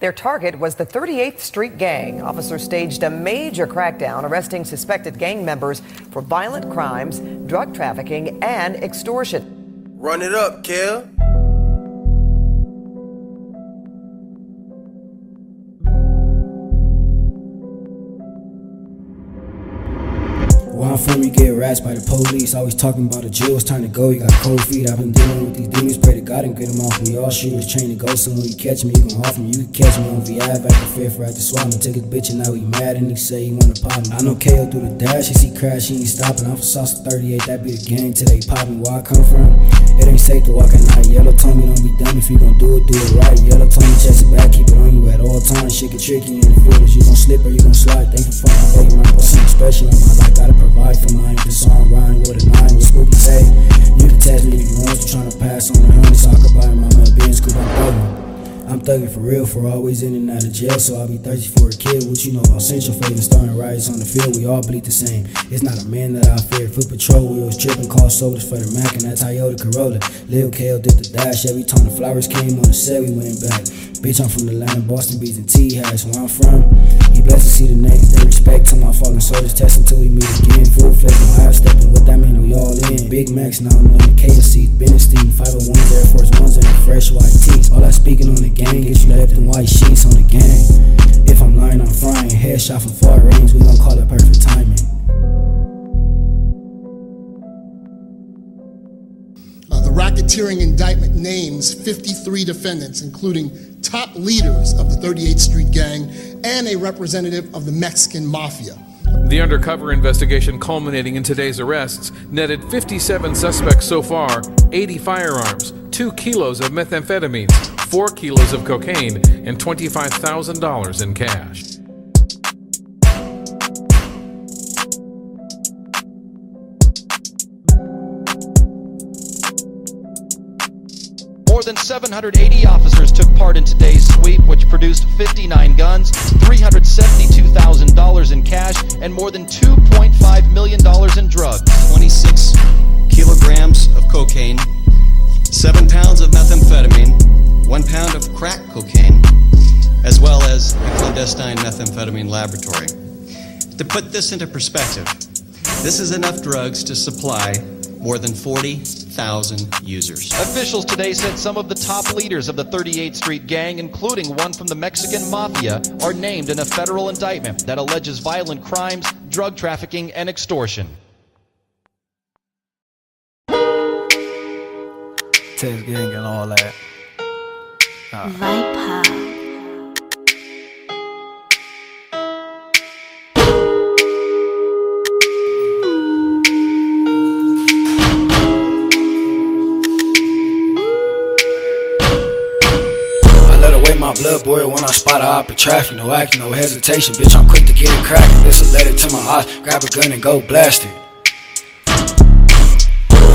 Their target was the 38th Street Gang. Officers staged a major crackdown, arresting suspected gang members for violent crimes, drug trafficking, and extortion. Run it up, Kel. You get rats by the police. Always talking about a jail, it's time to go. You got cold feet. I've been dealing with these demons. Pray to God and get them off me. All shooters trained to go. So when you catch me, you gon' off me. You can catch me on VI. Back to fair for at the swap. And take his bitch and now he mad and he say he wanna pop me. I know KO through the dash. He see crash, he ain't stopping. I'm from Sauce 38. That be the gang till they pop me. Where I come from, it ain't safe to walk at night. Yellow me don't be dumb if you gon' do it, do it right. Yellow me chest it back, keep it on you at all times. Shit get tricky in the field. You gon' slip or you gon' slide. Thank you for my baby. Boy, something special in my life. Gotta provide for mine. The song rhyme with a nine. What Spooky say? You can test me if you want. You tryna pass on the honey. So I could buy my mama being scoop. I'm. I'm thugging for real, for always in and out of jail. So I'll be thirsty for a kid. which you know about Central Fading, starting riots on the field. We all bleed the same. It's not a man that I fear. Foot patrol wheels tripping, call soldiers for the Mac and that Toyota Corolla. Lil Kale did the dash. Every time the flowers came on the set, we went back. Bitch, I'm from the land, of Boston Beats and T Hash. Where I'm from, blessed to see the names. They respect to my fallen soldiers. Test until we meet again. Full no half stepping. What that mean? We all in. Big Macs now on the KFC, Benestein, 501s, Air Force Ones, and the fresh white tees. All that speaking on the gang, get you left in white sheets on the gang. If I'm lying, I'm frying. Headshot from far range, we gon' call it perfect timing. Uh, the racketeering indictment names 53 defendants, including top leaders of the 38th Street Gang and a representative of the Mexican Mafia. The undercover investigation culminating in today's arrests netted 57 suspects so far, 80 firearms, 2 kilos of methamphetamine, 4 kilos of cocaine, and $25,000 in cash. Than 780 officers took part in today's sweep, which produced 59 guns, $372,000 in cash, and more than $2.5 million in drugs. 26 kilograms of cocaine, 7 pounds of methamphetamine, 1 pound of crack cocaine, as well as a clandestine methamphetamine laboratory. To put this into perspective, this is enough drugs to supply more than 40,000 users. Officials today said some of the top leaders of the 38th Street Gang, including one from the Mexican Mafia, are named in a federal indictment that alleges violent crimes, drug trafficking, and extortion. Test gang and all that. Uh, Viper. Blood boil when I spot a op in traffic. No acting, no hesitation. Bitch, I'm quick to get it cracking. This a letter to my eyes. Grab a gun and go blast it.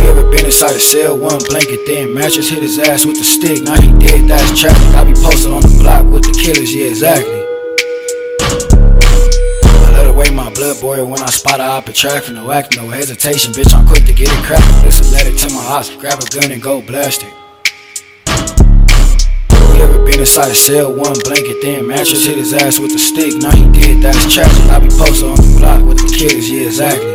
You ever been inside a cell? One blanket, then mattress hit his ass with the stick. Now he dead, that's traffic. I be posted on the block with the killers, yeah, exactly. I let away my blood boil when I spot a op in traffic. No acting, no hesitation. Bitch, I'm quick to get it cracking. This a letter to my eyes. Grab a gun and go blast it. Inside cell? One blanket, then mattress hit his ass with a stick. Now he dead, that's tragic. I be posted on the block with the kids, yeah, exactly.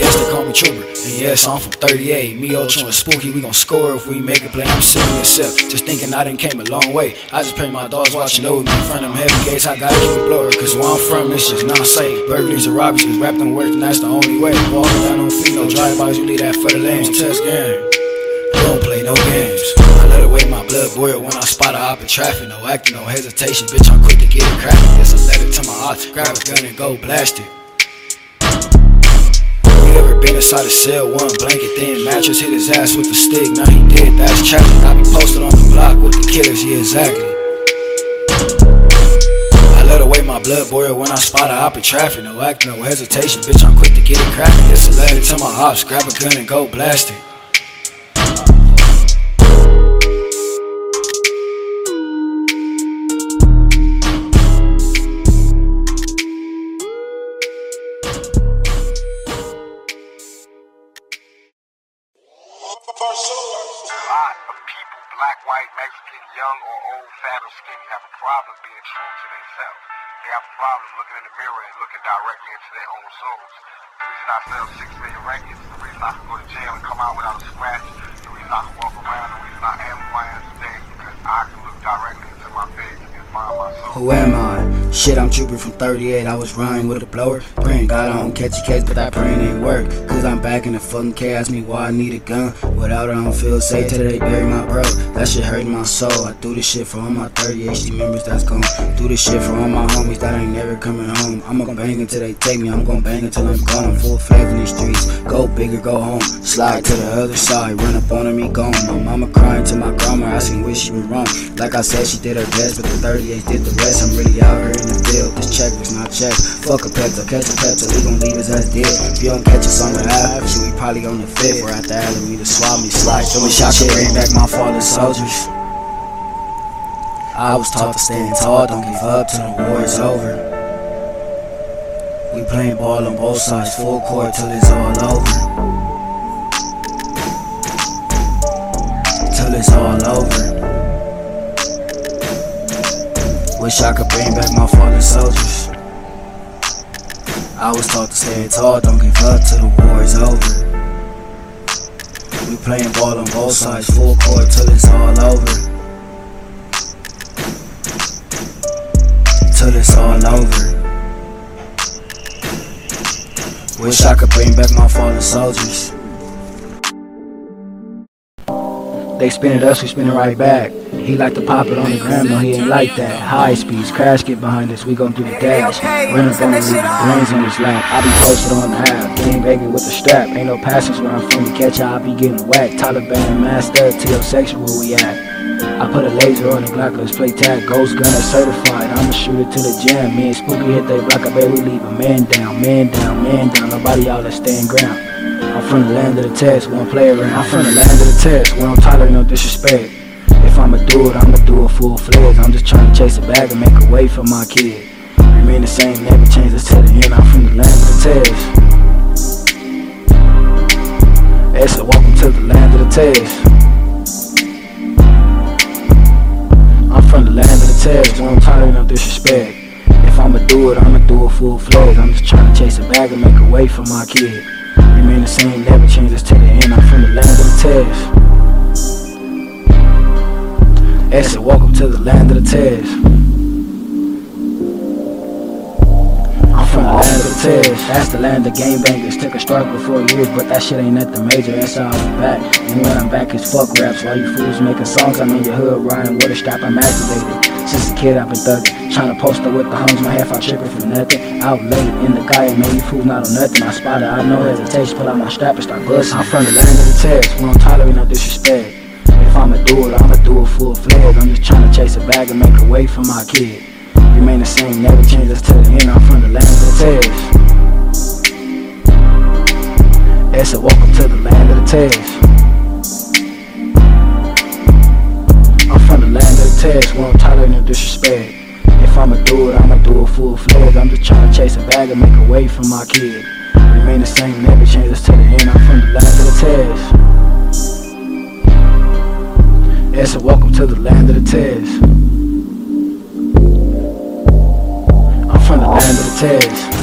Yes, they call me Trooper. And yes, I'm from 38. Me, Ultra, and Spooky, we gon' score if we make a play. I'm sitting myself, just thinking I done came a long way. I just pray my dogs watching over me in front of them heavy gates. I gotta keep it blurry, cause where I'm from, it's just not safe. Burglaries and robberies, cause rap don't work, and that's the only way. Walking down on feet, no drive-bys, you leave that for the lanes. Test game. Don't play no games. I let away my blood boil when I spot a op in traffic. No acting, no hesitation. Bitch, I'm quick to get it cracking. This a letter to my eyes. Grab a gun and go blast it. You ever been inside a cell? One blanket, then mattress hit his ass with a stick. Now he dead, that's tragic. I be posted on the block with the killers, yeah, exactly. I let away my blood boil when I spot a hop in traffic. No acting, no hesitation. Bitch, I'm quick to get it cracking. This a letter to my ops. Grab a gun and go blast it. They have a problem looking in the mirror and looking directly into their own souls. The reason I sell six million records, the reason I can go to jail and come out without a scratch, the reason I can walk around, the reason I am who I am today, because I can look directly into my face and find my soul. Who am I? Shit, I'm trooping from 38. I was running with a blower. Praying God I don't catch a case, but that praying ain't work. Cause I'm back in the fucking. Ask me why I need a gun. Without it, I don't feel safe till they bury my bro. That shit hurt my soul. I do this shit for all my 38 HD members that's gone. Do this shit for all my homies that ain't never coming home. I'm gonna bang until they take me. I'm gonna bang until I'm gone. I'm full flavor in these streets. Go big or go home. Slide to the other side. Run up on me, gone. My mama crying to my grandma, asking where she went wrong. Like I said, she did her best, but the 38 did the rest. I'm really out here in the field. This check was not check. Fuck a pet, catch a pet, so we gon' leave his ass dead. If you don't catch us on the half, shit, we probably on the fifth. We're at the alley, to swap me, slide. So wish shot could bring back my fallen soldiers. I was taught to stand tall, don't give up till the war is over. We playing ball on both sides, full court till it's all over. Till it's all over. Wish I could bring back my fallen soldiers. I was taught to stand tall, don't give up till the war is over. We playing ball on both sides, full court till it's all over. Till it's all over. Wish I could bring back my fallen soldiers. They spin it us, we spin it right back. He like to pop it on the ground, no, he ain't like that. High speeds, crash get behind us, we gon' do the dash. Run up on the lead, brains on his lap. I be posted on the half, game banging with the strap. Ain't no passes where I'm from, we catch I be getting whacked. Taliban masked up section where we at. I put a laser on the Glock, let's play tag, ghost gunner certified. I'ma shoot it to the jam. Me and Spooky hit they block, I bet we leave a man down, man down, man down. Nobody out, let's stand ground. I'm from the land of the test, one player around. I'm from the land of the test, we don't tolerate no disrespect. If I'ma do it, I'ma do it full fledged. I'm just trying to chase a bag and make a way for my kid. Remain the same, never change this to the end. I'm from the land of the test. Essa, welcome to the land of the test. I'm from the land of the test, we don't tolerate no disrespect. If I'ma do it, I'ma do it full fledged. I'm just trying to chase a bag and make a way for my kid. Remain the same, never change this to the end. I'm from the land of the test. Exit, welcome to the land of the test. I'm from the land of the test. That's the land of game bangers. Took a struggle for years, but that shit ain't nothing major. That's how I'm back. And when I'm back, it's fuck raps. While you fools making songs, I'm in your hood riding with a strap. I'm activated. Since a kid, I've been thugging. Trying to post up with the homies, my half out tripping for nothing. Out late in the guy, man, you fools not on nothing. I spotted, I know hesitation. Pull out my strap and start busting. I'm from the land of the test. We don't tolerate no disrespect. If I'ma do it, I'ma do it full fledged. I'm just trying to chase a bag and make a way for my kid. Remain the same, never change us to the end. I'm from the land of the test. Essa, welcome to the land of the test. I'm from the land of the test, we don't tolerate no disrespect. If I'ma do it, I'ma do it full fledged. I'm just trying to chase a bag and make a way for my kid. Remain the same, never change us to the end. I'm from the land of the test. Essa, welcome to the land of the test. From the land of the test.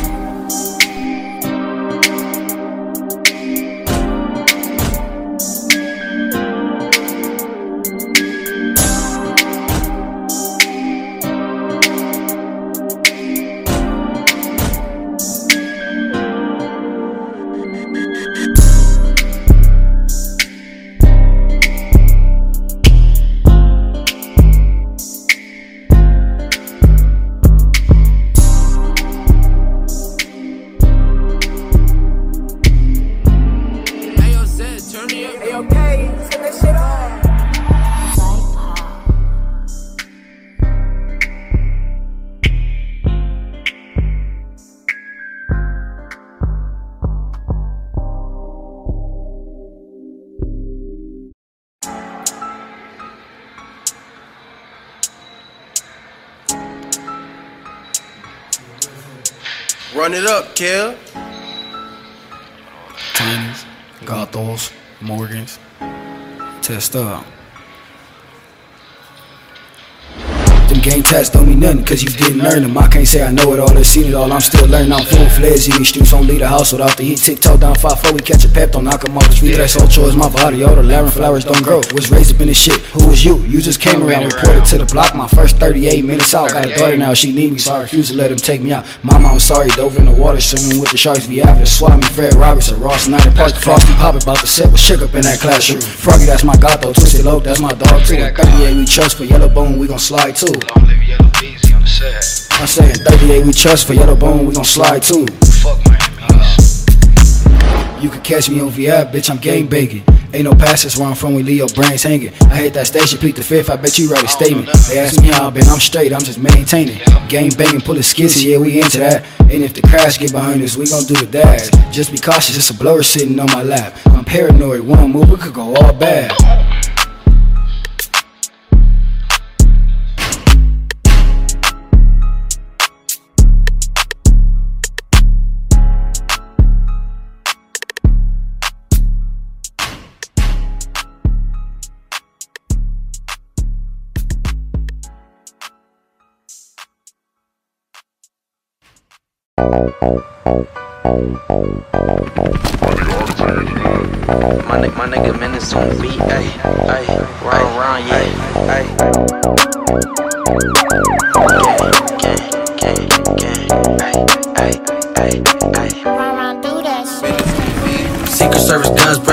Run it up, Kel. Tiny's, Gothos, Morgans. Test up. Game tats don't mean nothing, cause you didn't learn them. I can't say I know it all, I've seen it all, I'm still learning. I'm full fledged in these streets, don't leave the house without the heat. Tiptoe down 5 4, we catch a pep, don't knock them off the street. That's all choice, my body, all the lavender flowers don't grow. Was raised up in this shit, who was you? You just came around, reported to the block, my first 38 minutes out. Got a daughter now, she need me, so I refuse to let him take me out. Mama, I'm sorry, dove in the water, swimming with the sharks. Be after swap me, Fred Roberts, or Ross Knight, Park Frosty Pop about the set, was shook up in that classroom. Froggy, that's my god though, Twisted Loke, that's my dog too. 38, we trust for yellow bone, we gon' slide too. Live yellow on the set. I'm saying 38, we trust for yellow bone, we gon' slide too. Fuck Miami. Uh, you can catch me on VI, bitch, I'm game bacon. Ain't no passes where I'm from, we leave your brains hanging. I hit that station, peak the fifth, I bet you write a statement. They ask me how I've been, I'm straight, I'm just maintaining. Game banging, pull a skizzy, yeah, we into that. And if the crash get behind us, we gon' do the dash. Just be cautious, it's a blower sitting on my lap. I'm paranoid, one move, it could go all bad. My nigga, my nigga, the beat, ayy, ayy, round, round, yeah, ayy.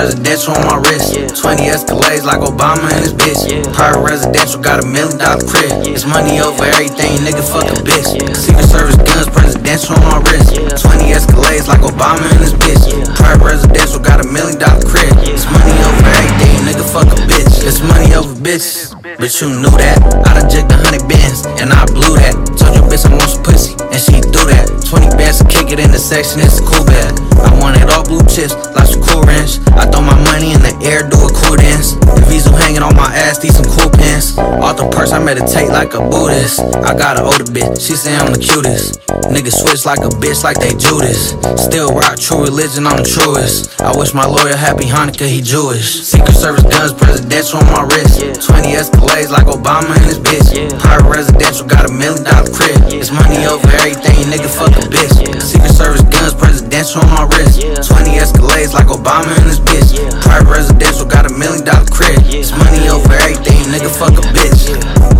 Presidential on my wrist. 20 Escalades like Obama and his bitch. Private residential, got a million dollar crib. It's money over everything, nigga, fuck a bitch. Secret Service guns, presidential on my wrist. 20 Escalades like Obama and his bitch. Private residential, got a million dollar crib. It's money over everything, nigga, fuck a bitch. It's money over bitches, but you knew that. I done jigged a hundred bins, and I blew that. Told your bitch I want some pussy, and she threw that. 20 bands to kick it in the section, it's a cool bed. I want it all blue chips, lots of cool ranch. I throw my money in the air, do a cool dance. The Visa hanging on my ass, these some cool pants. Off the purse, I meditate like a Buddhist. I got an older bitch, she say I'm the cutest. Niggas switch like a bitch, like they Judas. Still rock true religion, I'm the truest. I wish my lawyer happy Hanukkah, he Jewish. Secret Service guns, presidential on my wrist. 20 Escalades like Obama and his bitch. Private residential, got a million dollar crib. It's money over everything, nigga, fuck a bitch. Secret Service guns, presidential on my wrist. 20 Escalades like Obama and his bitch. Private residential, got a million dollar crib. It's money over everything, nigga, fuck a bitch.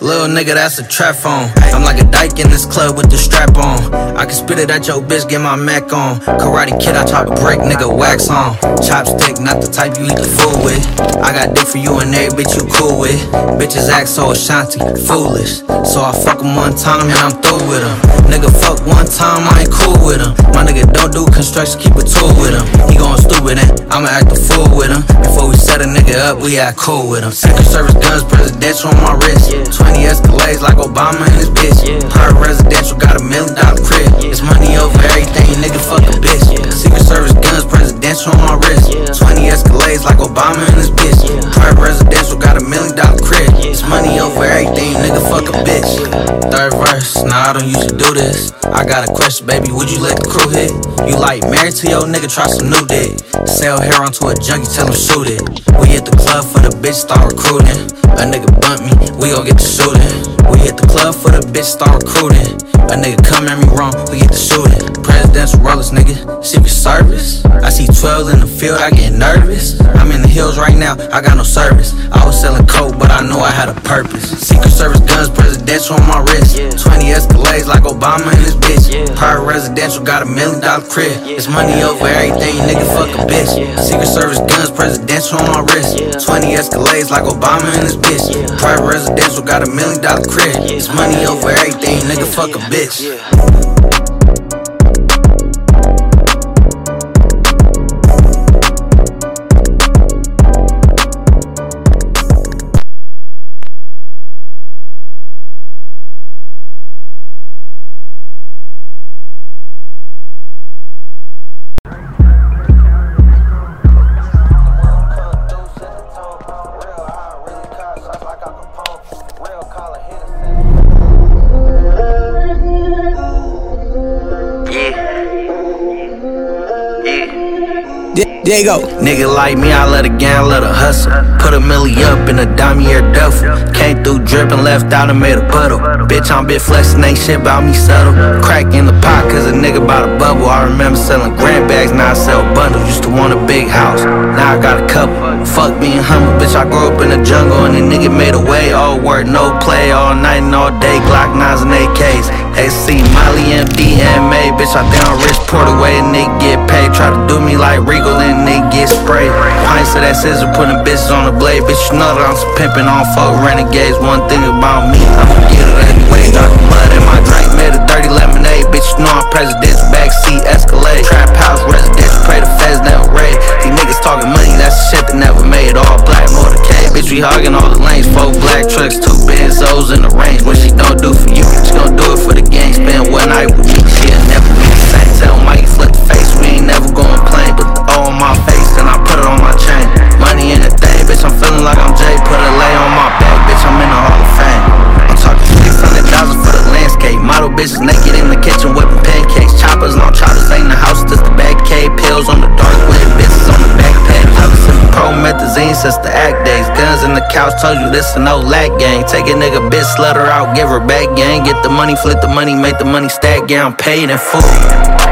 Little nigga, that's a trap phone. I'm like a dyke in this club with the strap on. I can spit it at your bitch, get my Mac on. Karate kid, I try to break nigga wax on. Chopstick, not the type you eat the food with. I got dick for you and every bitch you cool with. Bitches act so Ashanti, foolish. So I fuck 'em one time and I'm through with 'em. Nigga, fuck one time, I ain't cool with with 'em. My nigga don't do construction, keep a tool with him. He going stupid and I'ma act a fool with him. Before we set a nigga up, we act cool with him. Secret Service guns, presidential on my wrist. 20 Escalades like Obama and his bitch. Private residential, got a million dollar crib. It's money over everything, nigga, fuck a bitch. Secret Service guns, presidential on my wrist. 20 Escalades like Obama and his bitch. Private residential, got a million dollar crib. It's money over everything, nigga, fuck a bitch. Third verse, nah, I don't usually do this. I got a question, baby, would you let the crew hit? You like married to your nigga, try some new dick. Sell hair onto a junkie, tell him shoot it. We hit the club for the bitch, start recruiting. A nigga bump me, we gon' get the shooting. We hit the club for the bitch, start recruiting. A nigga come at me wrong, we get the shooting. Presidential rollers, nigga, Secret Service. I see 12 in the field, I get nervous. I'm in the hills right now, I got no service. I was selling coke, but I know I had a purpose. Secret Service guns, presidential on my wrist. 20 Escalades like Obama and his bitch. Private residential, got a million dollar crib. It's money over everything, nigga, fuck a bitch. Secret Service guns, presidential on my wrist. 20 Escalades like Obama and his bitch. Private residential, got a million dollar crib. It's money over everything, nigga, fuck a bitch. Nigga like me, I let a gang, let a hustle. Put a milli up in a damier duffel. Came through drippin', left out and made a puddle. Bitch, I'm bit flexin', ain't shit about me subtle. Crack in the pot, cause a nigga bought a bubble. I remember selling grand bags, now I sell bundles. Used to want a big house, now I got a couple. Fuck being humble, bitch, I grew up in the jungle and the nigga made a way. All work, no play, all night and all day. Glock 9s and AKs. AC, Molly, MDMA, bitch, I down rich, port away, nigga get paid. Try to do me like Regal and nigga get sprayed. Pints of that scissor, putting bitches on the blade. Bitch, you know that I'm pimping on fuck renegades. One thing about me, I'ma get it anyway. The mud in my drink, made a dirty lemonade. Bitch, you know I'm president's backseat Escalade. Trap house, residential, pray the feds never raid. These niggas talking money, that's the shit that never made. All black motorcade, bitch, we hogging all the lanes. Four black trucks, two Benzos in the range. What she don't do for you, she gon' do it for the gang. Spend one night with me, she'll never be the same. Tell Mike, flip the face, we ain't never going plain. But the O on my face, and I put it on my chain. Money in the thing, bitch, I'm feeling like I'm Jay. Put a lay on my back, bitch, I'm in the Hall of Fame. Promethazine since the act days. Guns in the couch, told you this a no lack gang. Take a nigga bitch, slut her out, give her back gang. Get the money, flip the money, make the money stack, yeah, I'm paid in full.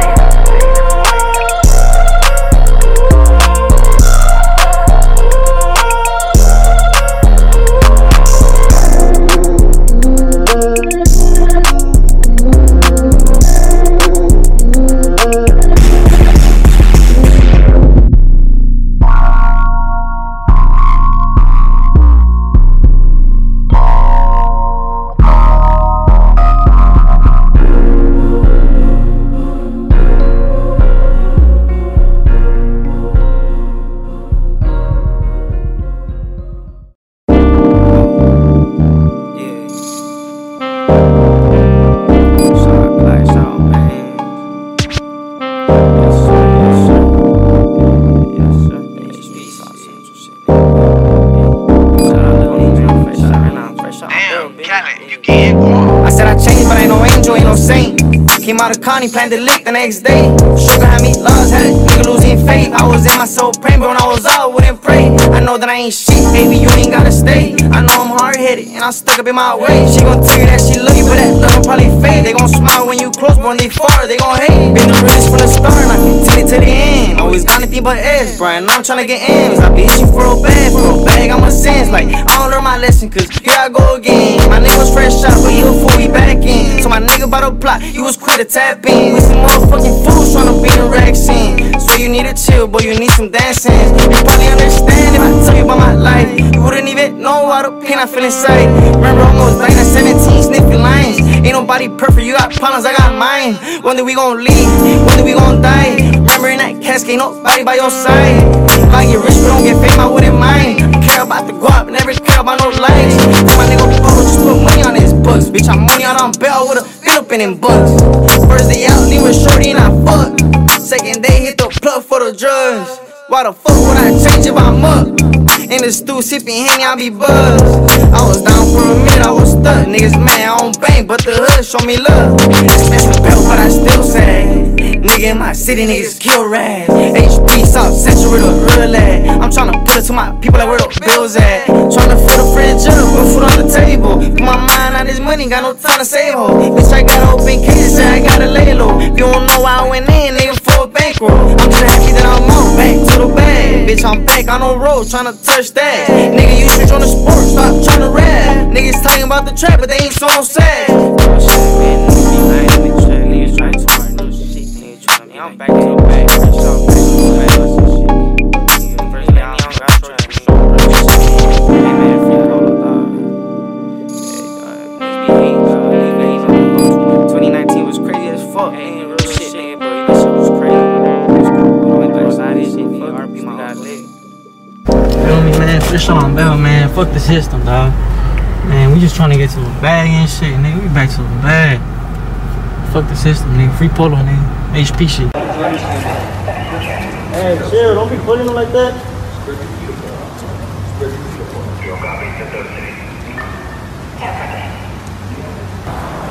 Connie, planned to lick the next day. Sugar had me lost, had a nigga losing faith. I was in my soul praying, but when I was out, wouldn't pray. I know that I ain't shit, baby, you ain't gotta stay. I know I'm hard headed, and I'm stuck up in my way. She gon' tell you that she love you, but that love will probably fade. They gon' smile when you close, but when they far, they gon' hate. Been the realest anything but S, Brian, I'm tryna get M's. I be you for a bag, for a bag, I'm a sense. Like, I don't learn my lesson, cause here I go again. My nigga was fresh out, but he a we back in. So my nigga about to plot, you was quick to tap in. We some motherfucking fools tryna be in racks in. So you need to chill, boy, you need some dancing. You probably understand if I tell you about my life. You wouldn't even know all the pain I feel inside. Remember, almost dying at 17, sniffing lines. Ain't nobody perfect, you got problems, I got mine. One day we gon' leave, one day we gon' die. That casket, ain't nobody by your side. If I get rich, don't get fame, I wouldn't mind. Care about the guap, never care about no likes. My nigga Pablo just put money on his books. Bitch, I'm money out on bail with a fit up in them bucks. First day out, leave with shorty and I fuck. Second day, hit the plug for the drugs. Why the fuck would I change if I'm up? In the stew, sipping henny, I be buzzed. I was down for a minute, I was stuck. Niggas mad, I don't bang, but the hood show me love. Smash the belt, but I still say. Nigga in my city, niggas kill rats. HB South Central with a real lad. I'm tryna put it to my people like where the bills at. Tryna fill the fridge up, put food on the table. Put my mind on this money, got no time to save ho. Bitch, I got open cases, I gotta lay low. If you don't know I went in, nigga, for a bankroll. I'm just happy that I'm on, back to the bag. Bitch, I'm back on the road, tryna touch that. Nigga, you switch on the sport, stop tryna rap. Niggas talking about the trap, but they ain't so sad. I'm back to the back. nigga, but this on bell, man. Fuck the system, dog. Man, we just trying to get to a bag and shit, nigga. We back to the bag. Fuck the system, nigga. Free polo, nigga. HP shit. Hey, chill. Don't be putting them like that.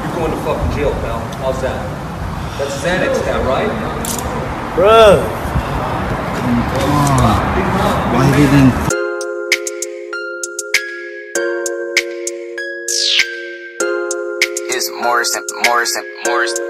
You're going to fucking jail, pal. How's that? That's Xanax now, right? Bruh. Why didn't Morrison, Morrison.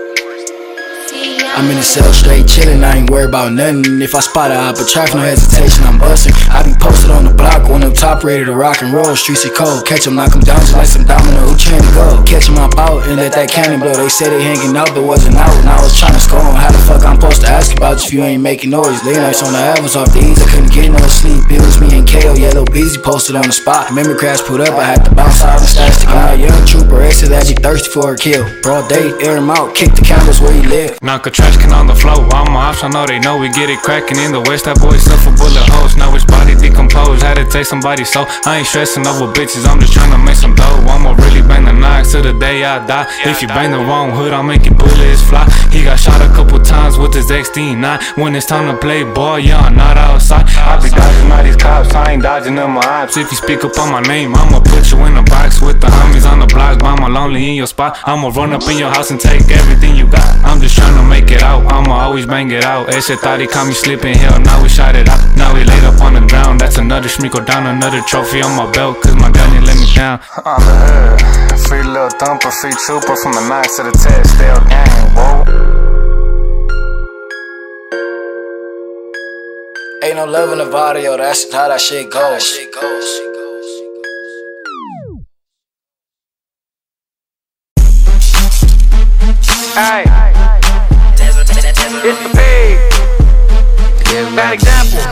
I'm in the cell straight chillin', I ain't worried about nothing. If I spot a traffic, no hesitation, I'm bustin'. I be posted on the block, one up top, ready to rock and roll. Streets are cold, catch 'em, knock 'em down just like some domino. Who trying to go? Catch 'em up out and let that cannon blow. They say they hanging out, but wasn't out. And I was trying to score 'em. How the fuck I'm supposed to ask about if you ain't making noise? Late nights on the heavens off the ease, I couldn't get no sleep. It was me and KO, yellow busy posted on the spot. Memory crash put up, I had to bounce out and stash to young trooper. Exit that you thirsty for a kill. Broad day, air him out, kick the cameras where you live. Knock a trash can on the floor. All my ops, I know they know we get it cracking in the west. That boy suffer bullet holes. Now his body decomposed. Had to take somebody so I ain't stressing over bitches. I'm just trying to make some dough. I'ma really bang the knocks till the day I die. If you bang the wrong hood, I'll make your bullets fly. He got shot a couple times with his XD9. When it's time to play ball, yeah, I'm not outside. I be dodging all these cops. I ain't dodging them my ops. If you speak up on my name, I'ma put you in a box with the homies on the block. Mama lonely in your spot. I'ma run up in your house and take everything you got. I'm just trying to make it out. I'ma always bang it out. Ese thought he caught me slipping. Hell, now we shot it out. Now we laid up on the ground. That's another schmeekle down, another trophy on my belt. Cause my gun didn't let me down. I'm the hood. Free little thumper, free trooper from the knocks to the test. Still gang, whoa. Ain't no love in the body, yo. That's how that shit goes. Hey, it's pig. Bad example.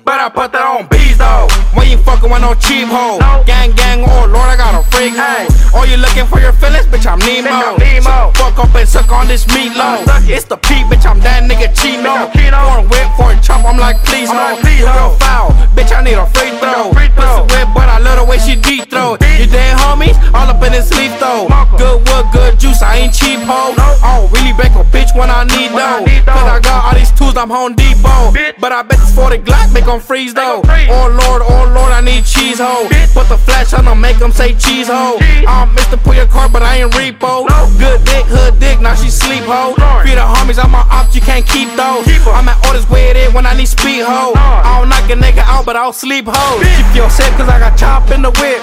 But I put that on bees though. When you fucking with no cheap hoe. Gang, gang, oh lord, I got a freak hoe. Oh, you looking for your feelings? Bitch, I'm Nemo. So fuck up and suck on this meatloaf. It's the P, bitch, I'm that nigga Chino. Foreign whip, foreign chop, I'm like, please, no. You real foul, bitch, I need a free throw. Pussy whip, but I love the way she deep throw. You dead homies? All up in his sleep though. Good wood, good juice, I ain't cheap hoe. I don't really break a bitch when I need though. Cause I got all these tools, I'm Home Depot. But I bet this 40 Glock make them freeze though. Oh lord, oh lord, I need cheese hoe. Put the flash on them, make them say cheese hoe. I'm Mr. Pull your car, but I ain't repo. Good dick, hood dick, now she sleep hoe. Feed the homies, I'm my ops, you can't keep those. I'm at orders where it is when I need speed hoe. I don't knock a nigga out, but I'll sleep hoe. Keep yourself, cause I got chop in the whip.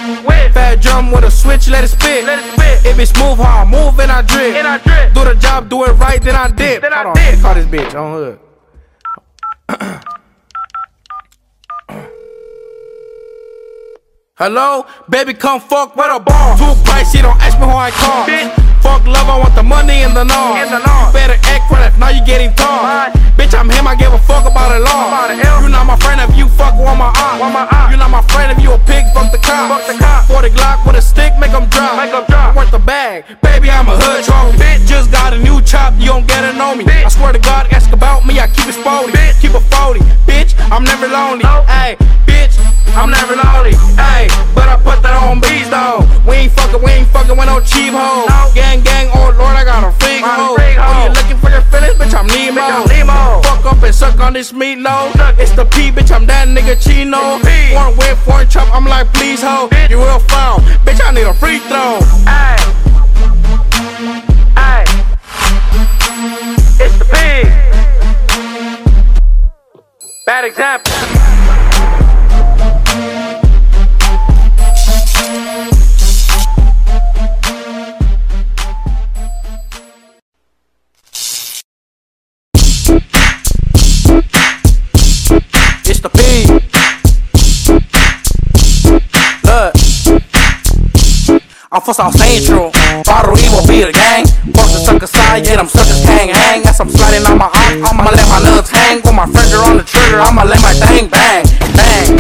Fat drum with a switch, let it spit. If it's smooth, how I move and I drip. Do the job, do it right, then I dip. Hold on, let me call this bitch on hood. Hello, baby, come fuck with a bomb. Too pricey, don't ask me who I call. Fuck love, I want the money and the norm. You better act right if now you getting tall. Bitch, I'm him, I give a fuck about it all. You not my friend if you fuck with my aunt. You not my friend if you a pig, fuck the cop. For the Glock with a stick, make them drop. Make drop. Worth the bag, baby, I'm a hood trophy. Bitch, just got a new chop, you don't get to know me. I swear to God, ask about me, I keep it sporty. Keep it 40, bitch, I'm never lonely. Hey, bitch, I'm never lonely. Hey, but I put that on bees though. We ain't fucking, we ain't fucking with no cheap hoes. Gang, gang, oh lord, I got a freak hoe. Oh, you looking for your feelings, bitch, I'm Nemo. Fuck up and suck on this meatloaf. It's the P, bitch, I'm that nigga Chino. Foreign whip, foreign chop, I'm like, please ho. You real foul, bitch, I need a free throw. Hey, it's the P. Bad example. I'm for South Central. Bottle E will be the gang. Fuck the sucker side, yeah, them suckers hang hang. As I'm sliding on my arm, I'ma let my nuts hang. With my finger on the trigger, I'ma let my thing bang, bang.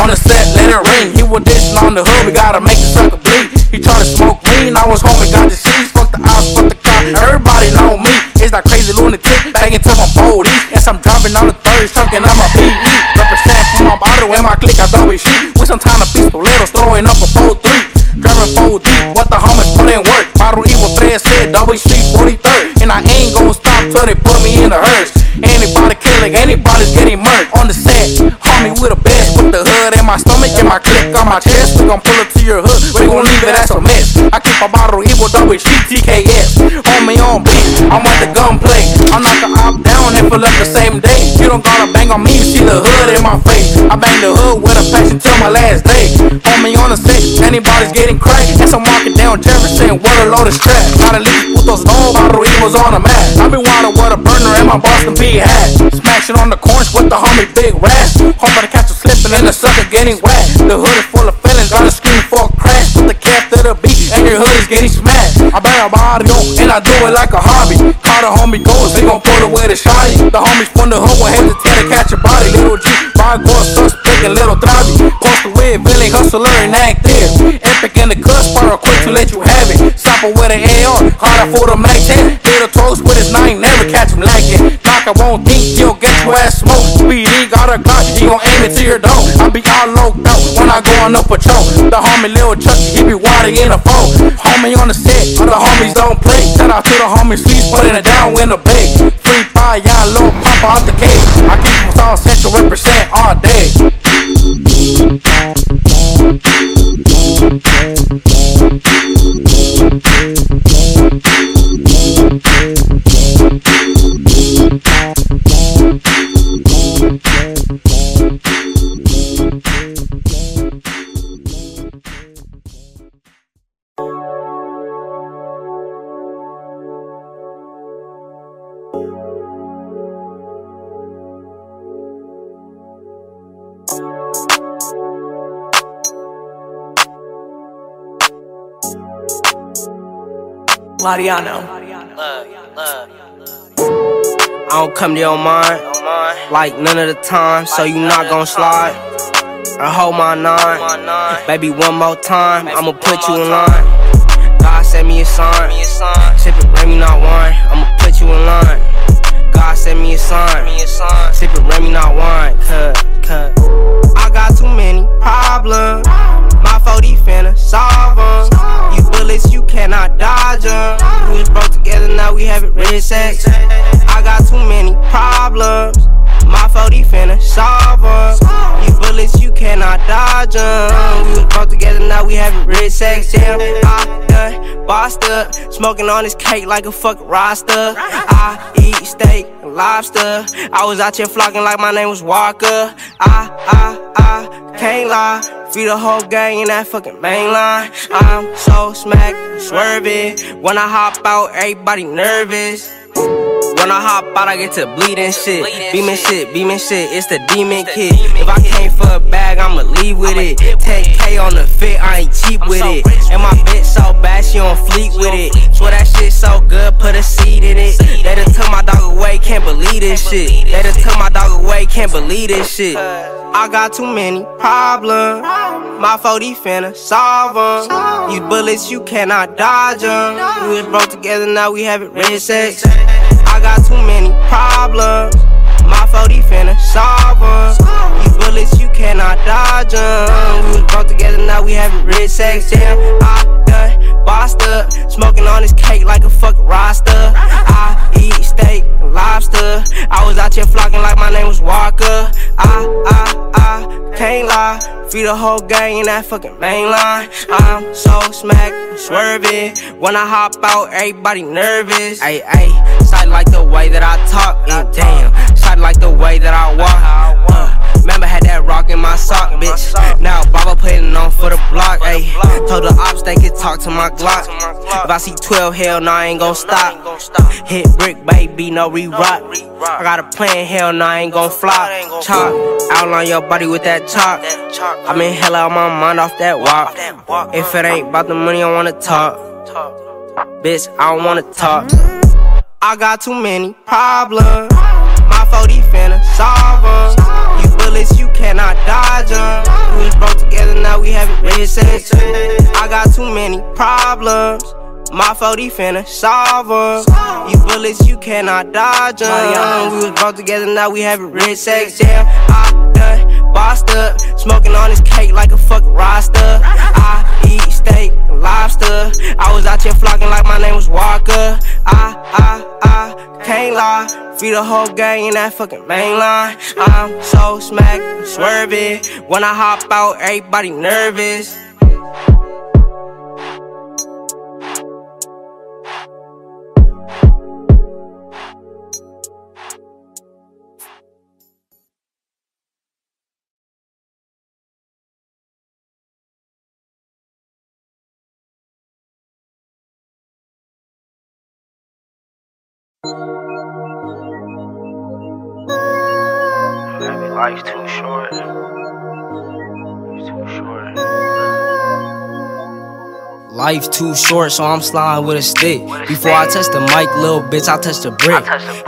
On the set, let it ring. He was dishing on the hood, we gotta make the sucker bleed. He tried to smoke me, I was home and got the seeds. Fuck the house, fuck the car. Everybody know me. It's that crazy lunatic banging to my body. Yes, I'm driving on the third, chunking on my PE. Represent for my bottle and my click, I double shit. With some time to little throwing up a 4-3. Driving 4 deep, what the homies put in work. Bottle evil thread said, street 43rd. And I ain't gonna stop till they put me in the hearse. Anybody killing, anybody's getting murked on the set. Homie with a best, put the hood in my stomach and my click on my chest. We gon' pull it to your hood, we gon' leave it as a mess. I keep a bottle of evil dog with GTKS. Homie on beat, I'm with the gunplay. I'm knock the op down and fill up the same day. You don't gotta bang on me, you see the hood in my face. I bang the hood with a passion till my last day. Homie on the set, anybody's getting cracked. And some market down Jefferson, what a load of strap. Gotta leave with those no bottle evils on the map. I been wild with a burner and my Boston B hat. Smashing on the corners with the homie Big Rat. Hoping to catch a slipping and the sucker getting wet. The hood is full of feelings, gotta scream for a and your hood is getting smashed. I bang a body on, and I do it like a hobby. Call the homie goes, they gon' pull away the shotty. The homies from the hood will hesitate to catch a body. Little G, by go suspect, a little throbby. Post the wig, villain, hustler, and active. Epic in the cuss, fire quick to let you have it. Stopper with an AR, harder for the Mac 10. Little toast with his nine, never catch him lacking. Knock, I won't think you'll get your ass smoked. Speedy, got a Glock, he gon' aim it to your dome. I be all low out when I go on a patrol. The homie Lil Chuck, he be water in the phone. Homie on the set, all the homies don't play. Shout out to the homies, please putting it down in the bay. Free fire, y'all little papa out the cage. I keep from South Central represent all day. I don't come to your mind like none of the time, so you not gon' slide. I hold my nine, baby, one more time, I'ma put you in line. God sent me a sign, sippin' Remy not wine, I'ma put you in line. God sent me a sign, sippin' Remy not wine, cut, cut. I got too many problems, my 40 finna solve 'em. You bullets, you cannot dodge 'em. We was broke together, now we having red sex. I got too many problems. My 40 finna solve solve 'em. You bullets, you cannot dodge 'em. We was broke together, now we having red sex. Damn, I done bossed up. Smoking on this cake like a fucking roster. I eat steak lobster. I was out here flocking like my name was Walker. I, I, I can't lie. Feed the whole gang in that fucking main line. I'm so smack, swerving. When I hop out, everybody nervous. When I hop out, I get to bleeding shit. Beaming shit, beaming shit, it's the demon kid. If I came for a bag, I'ma leave with it. 10K on the fit, I ain't cheap with it. And my bitch so bad, she on fleet with it. Swear that shit so good, put a seed in it. They done took my dog away, can't believe this shit. They done took my dog away, can't believe this shit. I got too many problems. My 40 finna solve solve 'em. These bullets, you cannot dodge 'em. We was broke together, now we having red sex. Got too many problems. My 40 finna solve 'em. These bullets, you cannot dodge 'em. We was broke together, now we having red sex. Damn, I bossed up. Smoking on this cake like a fucking roster. I eat steak lobster. I was out here flocking like my name was Walker. I, I, I can't lie. Feed the whole gang in that fucking main line. I'm so smack, swerving. When I hop out, everybody nervous. Ay, ay, side like the way that I talk. Damn, side like the way that I walk. Uh, that rock in my sock, bitch. Now Baba putting on for the block, ayy. Told the ops they could talk to my Glock. If I see 12, hell no, I ain't gon' stop. Hit brick, baby, no re-rock. I got a plan, hell no, I ain't gon' flop. Chop, outline your body with that chalk. I'm in hell out my mind off that walk. If it ain't about the money, I wanna talk. Bitch, I don't wanna talk. I got too many problems. My 40 finna solve 'em. You bullets, you cannot dodge 'em. We was broke together, now we having red sex. I got too many problems. My 40 finna solve 'em. You bullets, you cannot dodge 'em. We was broke together, now we having red sex. Yeah, I done bossed up. Smoking on this cake like a fucking roster. I steak lobster. I was out here flocking like my name was Walker. I, I, I can't lie. Feed the whole gang in that fucking main line. I'm so smack, swerving. When I hop out, everybody nervous. Life's too short. Life's too short. Life's too short, so I'm sliding with a stick. Before I touch the mic, little bitch, I touch the brick.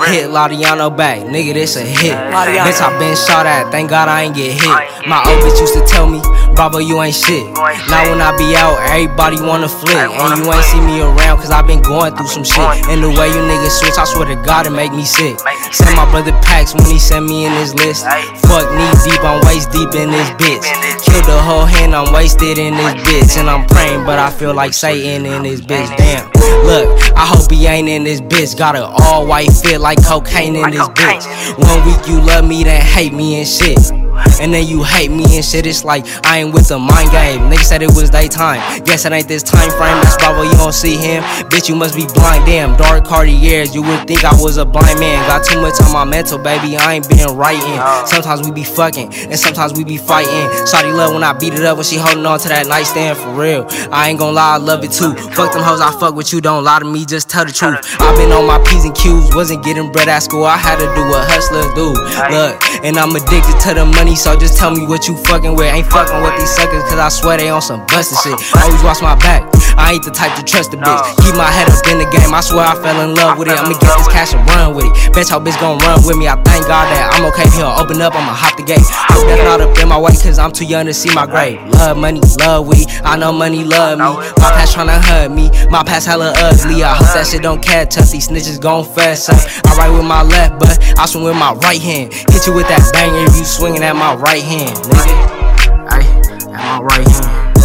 Hit Ladiano back, nigga, this a hit. Bitch, I been shot at, thank God I ain't get hit. My old bitch used to tell me, Bravo, you ain't shit. Now when I be out, everybody wanna flip. And you ain't see me around, cause I been going through some shit. And the way you niggas switch, I swear to God, it make me sick. Send my brother packs when he sent me in his list. Fuck knee deep, I'm waist deep in this bitch. Killed the whole hand, I'm wasted in this bitch. And I'm praying, but I feel like Satan in this bitch. Damn. Look, I hope he ain't in this bitch. Got an all white fit like cocaine in this bitch. One week you love me, then hate me and shit. And then you hate me and shit. It's like I ain't with the mind game. Nigga said it was daytime. Guess it ain't this time frame. That's Bravo, you don't see him. Bitch, you must be blind. Damn, dark Cartiers. You would think I was a blind man. Got too much on my mental, baby. I ain't been writing. Sometimes we be fucking, and sometimes we be fighting. Shawty love when I beat it up when she holding on to that nightstand for real. I ain't gonna lie, I love it too. Fuck them hoes, I fuck with you. Don't lie to me, just tell the truth. i been on my P's and Q's, wasn't getting bread at school. I had to do what hustlers do. Look, and I'm addicted to the money, so just tell me what you fucking with. Ain't fucking with these suckers, cause I swear they on some busted shit. Always watch my back. I ain't the type to trust a bitch. Keep my head up in the game. I swear I fell in love with it. I'ma get this cash and run with it. Bet how bitch gon' run with me. I thank God that I'm okay. He'll open up. I'ma hop the gate. I'm better not up in my way, cause I'm too young to see my grave. Love money, love weed. I know money love me. My past tryna hurt me. My past hella ugly. I hope that shit don't catch up. These snitches gon' fess up. I write with my left, but I swing with my right hand. Hit you with that banger if you swinging at my right hand, nigga. Ay, at my right hand.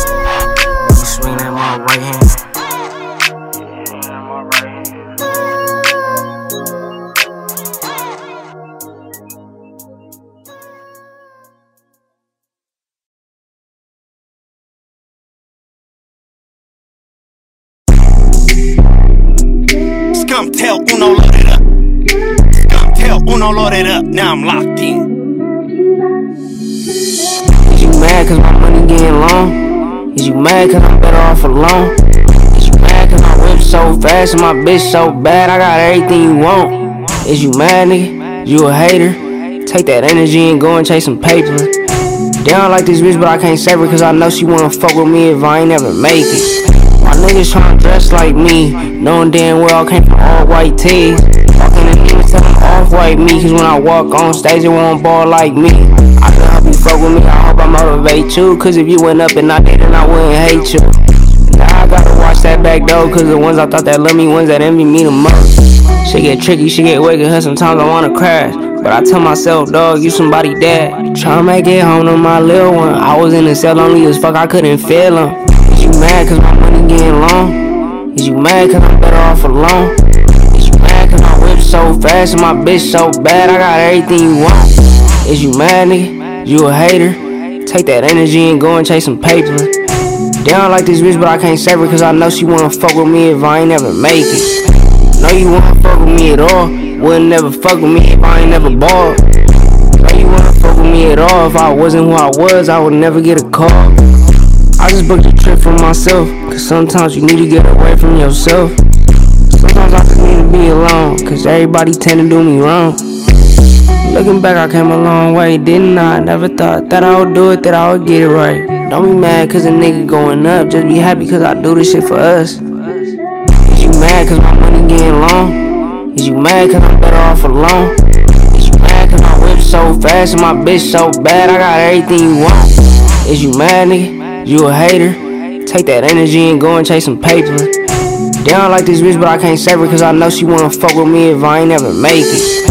You swing at my right hand. Scum tell Uno loaded up. Scum tell Uno loaded up. Now I'm locked in. Is you mad cause my money getting long? Is you mad cause I'm better off alone? Is you mad cause my whip so fast and my bitch so bad? I got everything you want. Is you mad, nigga? You a hater? Take that energy and go and chase some paper. Don't like this bitch, but I can't save her cause I know she wanna fuck with me if I ain't never make it. My niggas tryna dress like me, knowing damn well I came from all white tees. Fucking the niggas off white me, cause when I walk on stage, they won't ball like me. I can help you fuck with me, I hope I motivate you. Cause if you went up and I did, then I wouldn't hate you. Now I gotta watch that back door, cause the ones I thought that love me, ones that envy me the most. She get tricky, she get wicked, sometimes I wanna crash. But I tell myself, dog, you somebody dad. Tryna make it home to my little one. I was in the cell lonely as fuck, I couldn't feel him. Is you mad cause my money getting long? Is you mad cause I'm better off alone? Is you mad cause my whip so fast and my bitch so bad? I got everything you want. Is you mad, nigga? You a hater? Take that energy and go and chase some paper. They don't like this bitch, but I can't save her cause I know she wanna fuck with me if I ain't never make it. Know you wanna fuck with me at all. Wouldn't never fuck with me if I ain't never balled. Know you wanna fuck with me at all. If I wasn't who I was, I would never get a call. I just booked a trip for myself. Cause sometimes you need to get away from yourself. Sometimes I just need to be alone. Cause everybody tend to do me wrong. Looking back, I came a long way, didn't I? Never thought that I would do it, that I would get it right. Don't be mad cause a nigga going up. Just be happy cause I do this shit for us. Is you mad cause my money getting long? Is you mad cause I'm better off alone? Is you mad cause my whip so fast and my bitch so bad? I got everything you want. Is you mad, nigga? You a hater? Take that energy and go and chase some paper. Don't like this bitch, but I can't save her cause I know she wanna fuck with me if I ain't never make it.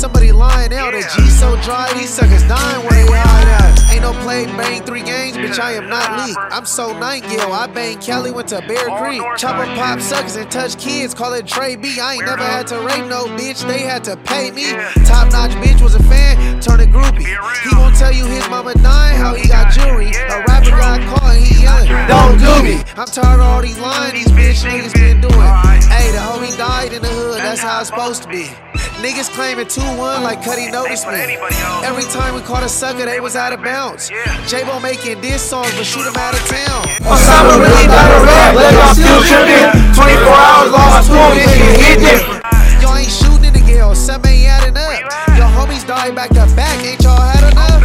Somebody lying out. A G so dry, these suckers dying where they hide at. Ain't no play, bang three games, bitch, I am not leak. I'm so night gill, I bang Cali, went to Bear Creek. Chopper pop suckers and touch kids, call it Trey B. I ain't never had to rape no bitch, they had to pay me. Top notch bitch was a fan, turn a groupie. He gon' tell you his mama dying, how he got jewelry. A rapper got caught and he yelling, Don't do me. I'm tired of all these lying, these bitch niggas been doing. Hey, the homie died in the hood, that's how it's supposed to be. Niggas claiming 2-1 like Cuddy noticed me. Every time we caught a sucker, they was out of bounds. J-Bo making diss songs, but shoot him out of town. Osama really got a rap, let y'all still tripping. 24 hours lost school, this shit hit different. Y'all ain't shooting in the gale, some ain't adding up. Your homies died back to back, ain't y'all had enough?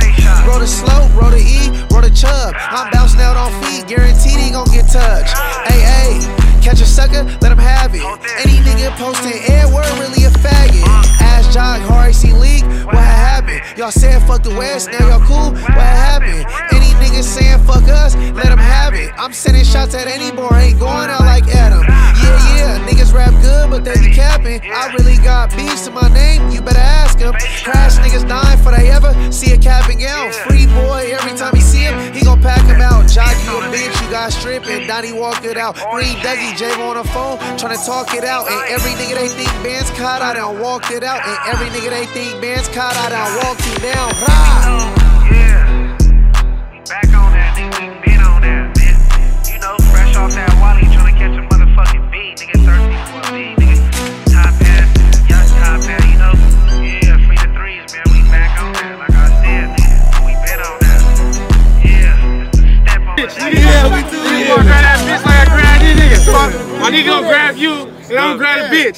Roll the slow, roll the E, roll the chub. I'm bouncing out on feet, guaranteed he gon' get touched. Hey, hey, catch a sucker, let him have it. Any nigga posting Edward really a faggot. Ask Jock, RAC League, what happened? Y'all said fuck the West, now y'all cool, what happened? Any nigga saying fuck us, let them have it. I'm sending shots at any boy, ain't going out like Adam. Yeah, yeah, niggas rap good, but they be capping. I really got beefs in my name, you better ask him. Crash niggas dying for they ever see a cap and gown. Free boy, every time he see him, he gon' pack him out. Jock, you a bitch, you got stripping. Donnie walk it out. Green Dougie, J on the phone, tryna talk it out. And every nigga they think band's caught, I done walked it out. And every nigga they think band's caught, I done walked you down. Rah! Back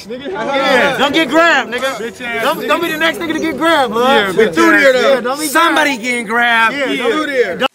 nigga. Yeah. Don't get grabbed, nigga. Don't, don't be the next nigga to get grabbed, bro. Yeah, but through there though. Yeah, don't be Somebody getting grabbed. Yeah, Yeah, through there.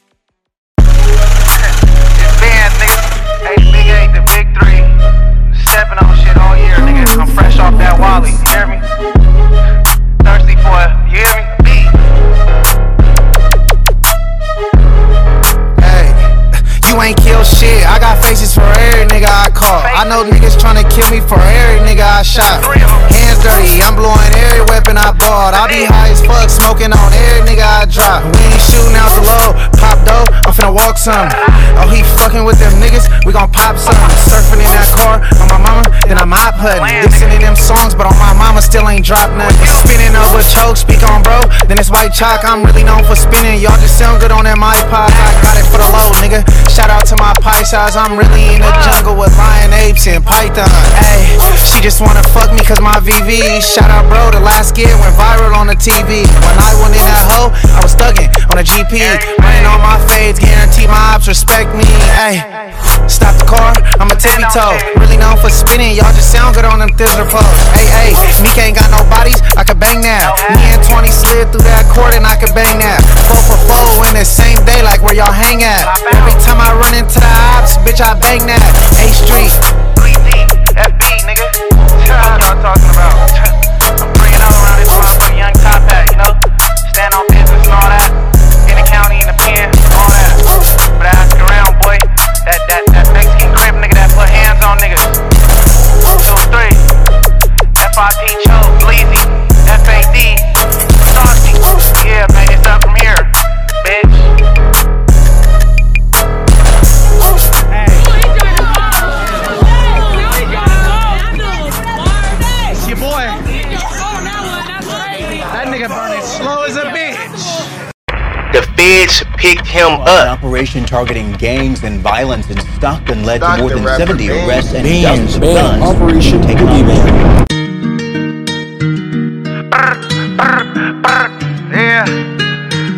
Shot. Hands dirty, I'm blowing every weapon I bought. I be high as fuck, smoking on every nigga I drop. We ain't shooting out the low, pop dough, I'm finna walk some. Oh, he fucking with them niggas, we gon' pop some. Surfing in that car on my mama, then I'm hot putting. Listening to them songs, but on my mama still ain't drop nothing. Spinning over with choke, speak on bro, then it's white chalk. I'm really known for spinning. Y'all just sound good on that my pod. I got it for the low, nigga. Shout out to my pie size, I'm really in the jungle with lion apes and python. Hey, she just wanna fuck me cause my VV. Shout out, bro, the last skit went viral on the TV. When I went in that hoe, I was thugging on a GP. Running on my fades, guarantee my ops respect me. Hey, stop the car, I'm a tippy toe. Really known for spinning, y'all just sound good on them thizzler posts. Hey, hey, Meek ain't got no bodies, I could bang that. Me and 20 slid through that court and I could bang that. Four for four in the same day, like where y'all hang at. Every time I run into the ops, bitch, I bang that. A Street. 3D, FB, nigga. What y'all talking about? The feds picked him up. An operation targeting gangs and violence in Stockton led to more than 70 arrests and dozens of guns. Operation taken off. Yeah,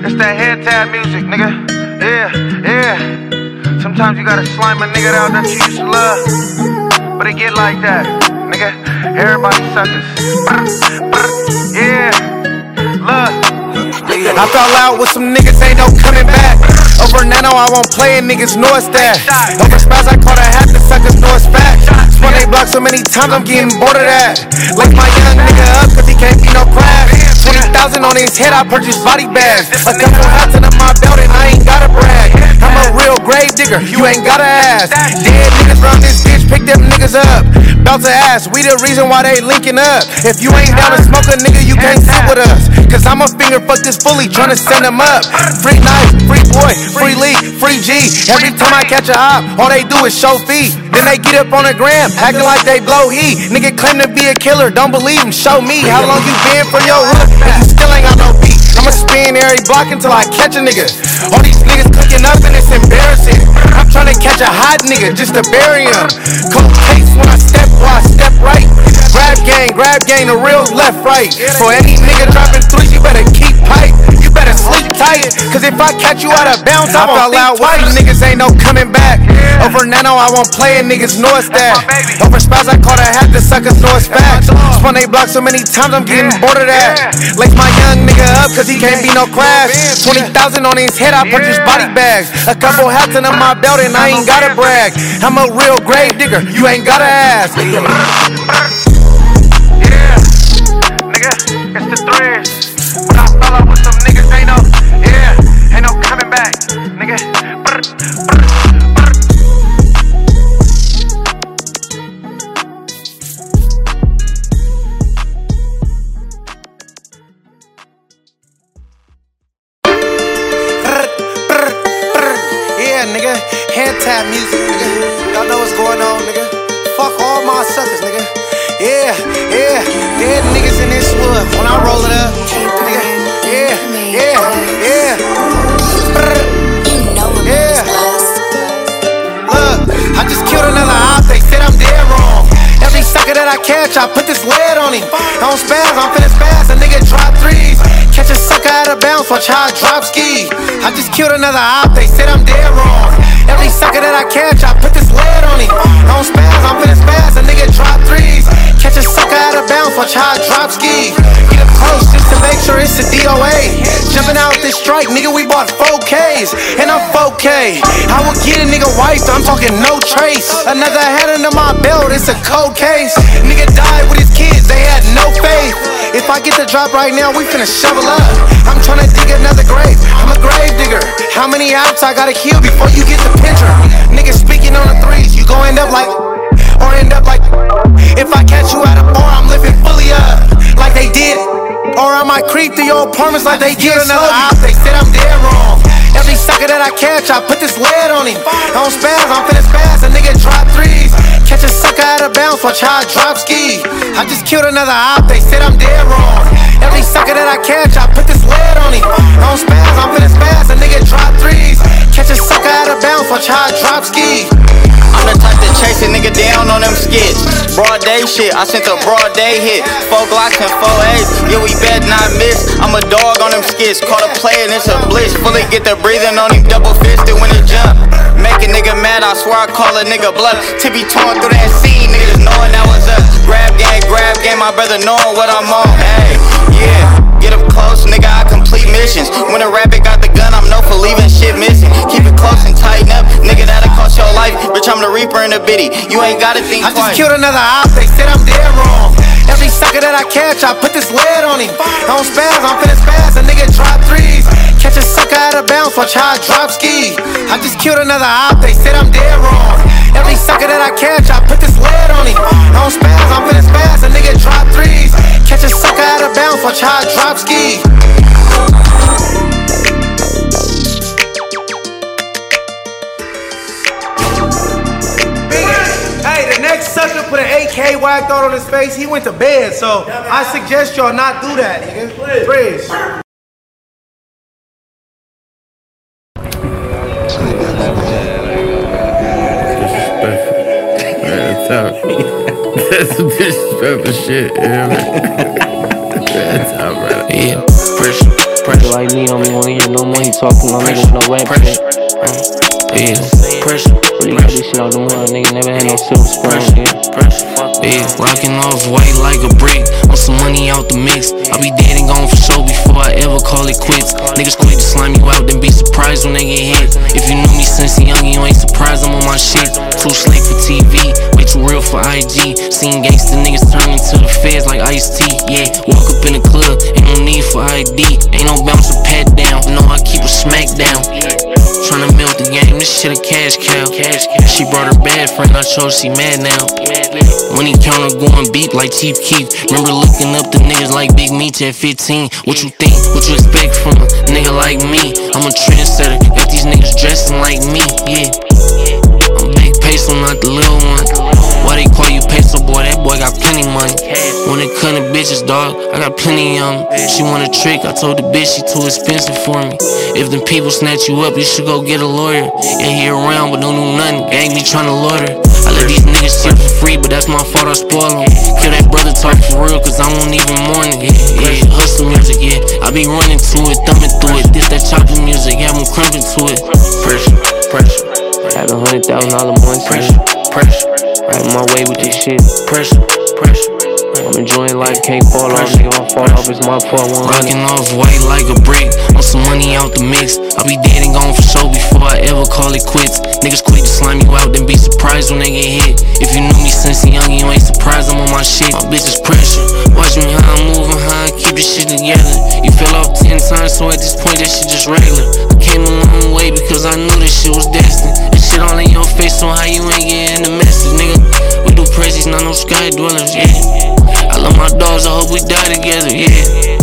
it's that head tab music, nigga. Yeah, yeah. Sometimes you gotta slime a nigga out that you used to love. But it get like that, nigga. Everybody suckers. Yeah, look. I fell out with some niggas, ain't no coming back. Over Nano, I won't play it, niggas know it's that. Over Spaz, I caught a hat, the suckers know it's back. Spun they block so many times, I'm getting bored of that. Like my young nigga up, cause he can't be no crab. 20,000 on his head, I purchased body bags. A couple hats under my grave digger, you ain't gotta ask. Dead niggas run this bitch, pick them niggas up. Bout to ask, we the reason why they linking up. If you ain't down to smoke a nigga, you can't sit with us. Cause I'm a finger fuck this fully, tryna send them up. Free knife, free boy, free league, free G. Every time I catch a hop, all they do is show feet. Then they get up on the gram, acting like they blow heat. Nigga claim to be a killer, don't believe him, show me how long you been from your hood. And you still ain't got no beat. I'ma spin every block until I catch a nigga. All these niggas cooking up and it's embarrassing. I'm tryna catch a hot nigga just to bury him. Cold case when I step, while I step right. Grab gang, grab gang, the real left, right. For any nigga dropping threes, you better keep tight. Sleep tight. Cause if I catch you out of bounds, I fall out with you niggas ain't no coming back. Over Nano, I won't play it, niggas know it's that. Over spouse, I caught a hat, the suckers know it's facts. Spun they block so many times, I'm getting bored of that. Lace my young nigga up, cause he can't be no class. 20,000 on his head, I purchased body bags. A couple hats under my belt, and I ain't gotta brag. I'm a real grave digger, you ain't gotta ask. Yeah, nigga, It's the threads. When I fell out with some niggas, ain't no, I catch, I put this lead on him. I don't spaz, I'm finna spaz. A nigga drop threes. Catch a sucker out of bounds, watch how I drop ski. I just killed another op. They said I'm dead wrong. Every sucker that I catch, I put this lead on him. Don't spaz, I'm finna spaz. A nigga drop threes. Catch a sucker out of bounds, watch how I drop ski. Get up close just to make sure it's a DOA. Jumping out this strike, nigga, we bought 4Ks. And I'm 4K. I will get a nigga wife, I'm talking no trace. Another head under my belt, it's a cold case. Nigga died with his kids, they had no faith. If I get the drop right now, we finna shovel up. I'm tryna dig another grave. I'm a grave digger. How many outs I gotta kill before you get the picture? Niggas speaking on the threes, you gon' end up like, or end up like. If I catch you at a bar, I'm lifting fully up, like they did. Or I might creep through your apartments like they did another op. They said I'm dead wrong. Every sucker that I catch, I put this lead on him. I don't spaz, I'm finna spaz. A nigga drop threes. Catch a sucker out of bounds, watch how I drop ski. I just killed another op, they said I'm dead wrong. Every sucker that I catch, I put this lead on him. Don't spaz, I'm finna spaz. A nigga drop threes. Catch a sucker out of bounds, watch how I drop ski. I'm the type to chase a nigga down on them skits. Broad day shit, I sent a broad day hit. Four Glocks and four A's, yeah, we bet not miss. I'm a dog on them skits, caught a play and it's a bliss. Fully get the breathing on him, double fisted when it jump. Make a nigga mad, I swear I call a nigga bluff. Tippy torn through that scene, niggas knowing that was us. Grab gang, grab gang, my brother knowing what I'm on. Hey, yeah. Get up close, nigga, I complete missions. When a rabbit got the gun, I'm known for leaving shit missing. Keep it close and tighten up, nigga, that'll cost your life. Bitch, I'm the reaper in the bitty. You ain't gotta think I just killed another op, they said I'm dead wrong. Every sucker that I catch, I put this lead on him. I don't spaz, I'm finna spaz. A nigga drop threes. Catch a sucker out of bounds, watch how I drop ski. I just killed another op, they said I'm dead wrong. Every sucker that I catch, I put this lead on him. I don't spaz, I'm finna spaz. A nigga drop threes. Catch a sucker out of bounds, watch how I drop ski. Next sucker put an AK whacked out on his face. He went to bed, so I suggest y'all not do that, nigga. Please. That's tough. That's some disrespectful shit. You know what I mean? That's tough. Yeah, pressure, pressure. Like me, don't want to hear no more. He talking on niggas, no way. Pressure. Yeah, pressure. Really got this shit out the hood, nigga. Never had no silver. Yeah, pressure. Yeah, rocking off white like a brick. On some money out the mix. I'll be dead and gone for sure before I ever call it quits. Niggas quick to slime you out, then be surprised when they get hit. If you knew me since young, you ain't surprised I'm on my shit. Too slick for TV, way too real for IG. Seen gangster niggas turn into the feds like Ice T. Yeah, walk up in the club, ain't no need for ID. Ain't no bounce or pat down. No, I keep a smack down. Tryna milk the game, this shit a cash cow. She brought her bad friend, I chose she mad now. Money counter going beep like Chief Keef. Remember looking up the niggas like Big Meech at 15. What you think? What you expect from a nigga like me? I'm a trendsetter. Got these niggas dressing like me, yeah. Peso, not the little one. Why they call you peso boy? That boy got plenty money. When it come to bitches, dog, I got plenty of. She want a trick, I told the bitch she too expensive for me. If them people snatch you up, you should go get a lawyer. Yeah, he around, but don't do nothing. Gang me tryna lure her. I let these niggas shit for free, but that's my fault, I spoil 'em. Kill that brother talk for real, cause I won't even mourn it. Yeah, yeah, hustle music, yeah. I be running to it, thumbing through it. This that chopper music, yeah, I'm crumping to it. Pressure, pressure. Have a hundred thousand dollar month. Pressure, pressure. Right on my way with this shit. Pressure, pressure. I'm enjoying life, can't fall off. Nigga, if I fall off, it's my fault. Rocking off white like a brick, on some money out the mix. I'll be dead and gone for sure before I ever call it quits. Niggas quick to slime you out, then be surprised when they get hit. If you knew me since young, you ain't surprised I'm on my shit. My bitch is pressure. Watch me how I'm moving, how I keep this shit together. You fell off ten times, so at this point, that shit just regular. I came a long way because I knew this shit was destined. This shit all in your face, so how you ain't getting the message, nigga? We do prezzies, not no sky dwellers, yeah. I love my dogs, I hope we die together, yeah.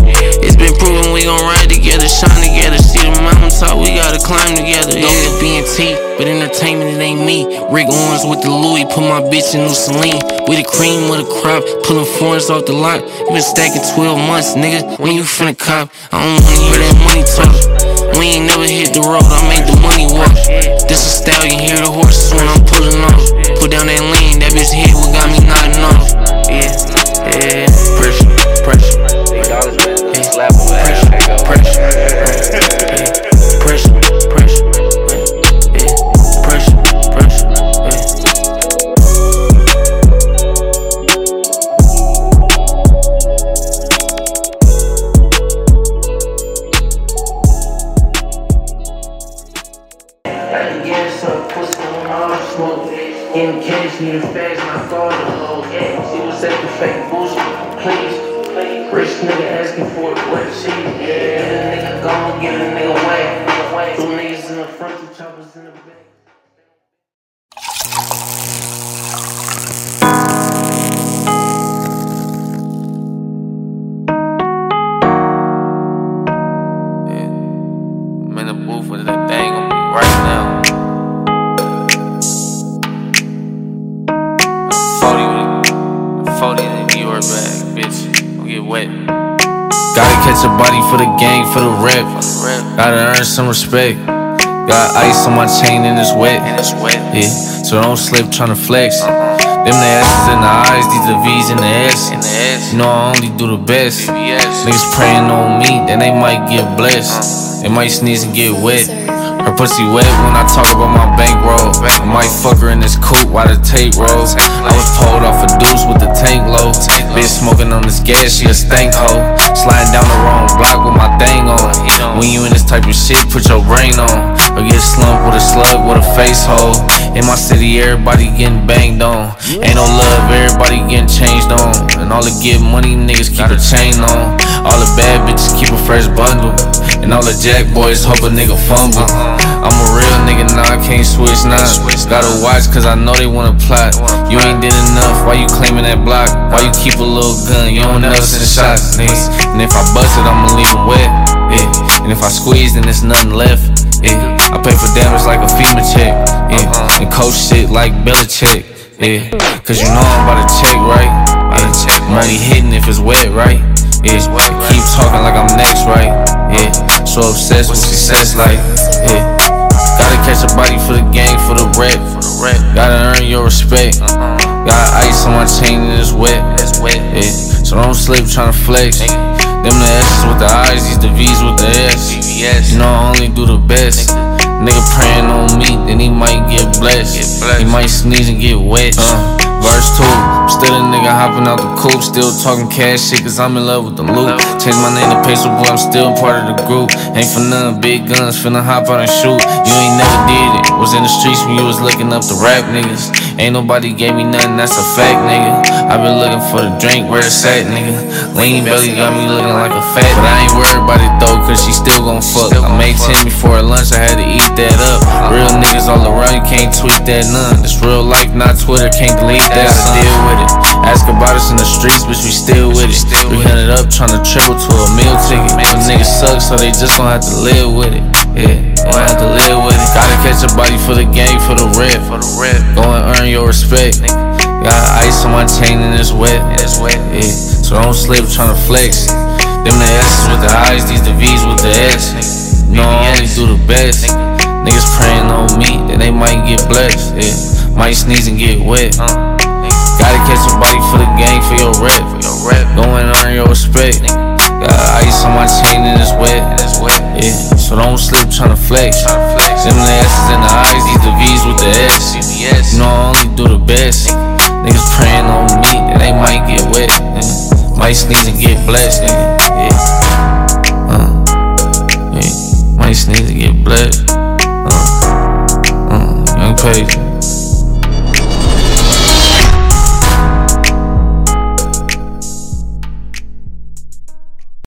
It's been proven we gon' ride together, shine together. See the mountaintop, we gotta climb together, yeah. Don't BNT, but entertainment, it ain't me. Rick Owens with the Louis, put my bitch in new Celine. We the cream of the crop, pulling foreigns off the lot. You been stacking 12 months, nigga. When you finna cop, I don't wanna hear that money talk. We ain't never hit the road, I made the money walk. This a stallion, hear the horses when I'm pulling off. Put down that lean, that bitch hit what got me nodding off. Yeah, pressure, pressure. Pressure, pressure. Gang, for the rep. Gotta earn some respect. Got ice on my chain and it's wet. Yeah, so don't slip tryna flex. Them the S's in the eyes, these the V's in the S. You know I only do the best. Niggas praying on me, then they might get blessed. They might sneeze and get wet. Her pussy wet when I talk about my bankroll. I might fuck her in this coupe while the tape rolls. I was pulled off a deuce with the tank low. Bitch smoking on this gas, she a stank hoe. Sliding down the wrong block with my thing on. When you in this type of shit, put your brain on. Or get slumped with a slug with a face hole. In my city, everybody getting banged on. Ain't no love, everybody getting changed on. And all the get money niggas keep a chain on. All the bad bitches keep a fresh bundle. And all the jack boys hope a nigga fumble. I'm a real nigga, nah, I can't switch now. Gotta watch, cause I know they wanna plot. You ain't did enough, why you claiming that block? Why you keep a little gun? You don't never send shots, nigga. And if I bust it, I'ma leave it wet. Yeah. And if I squeeze, then there's nothing left. Yeah. I pay for damage like a FEMA check. Yeah. And coach shit like Belichick. Yeah. Cause you know I'm about to check, right? Yeah. I'm only hitting if it's wet, right? Yeah. Keep talking like I'm next, right? Yeah. So obsessed with success, like, yeah. Gotta catch a body for the gang, for the rep. Gotta earn your respect. Got ice on my chain and it's wet. Yeah. So don't slip tryna flex. Them the S's with the I's, these the V's with the S. You know I only do the best. Nigga praying on me, then he might get blessed. He might sneeze and get wet. Uh, verse 2, still a nigga hopping out the coupe. Still talking cash shit, cause I'm in love with the loot. Changed my name to Peso Boy, I'm still part of the group. Ain't for none, big guns, finna hop out and shoot. You ain't never did it. Was in the streets when you was looking up the rap niggas. Ain't nobody gave me nothing, that's a fact, nigga. I been looking for the drink, where it's at, nigga. Lean belly got me looking like a fat, but I ain't worried about it though, cause she still gon' fuck. I made 10 before lunch, I had to eat that up. Real niggas all around, you can't tweet that none. This real life, not Twitter, can't delete that. I deal with it. Ask about us in the streets, bitch, we still with it. 300 up, tryna triple to a meal ticket. But niggas suck, so they just gon' have to live with it. Yeah, gon' have to live with it. Gotta catch a body for the game, for the rep. Go and earn your respect. Got ice on my chain and it's wet. Yeah, so don't slip tryna flex. Them the S's with the I's, these the V's with the S. No, I only do the best. Niggas praying on me, then they might get blessed. Yeah, might sneeze and get wet. Gotta catch a body for the game, for your rep. Go and earn your respect. Got ice on my chain and it's wet. Yeah, so don't slip tryna flex. Them the S's and the I's, these the V's with the S. You know I only do the best. Niggas praying on me, then they might get wet. Yeah. Might sneeze and get blessed. Yeah, yeah. Uh, yeah. Might sneeze and get blessed. Uh, uh, young page.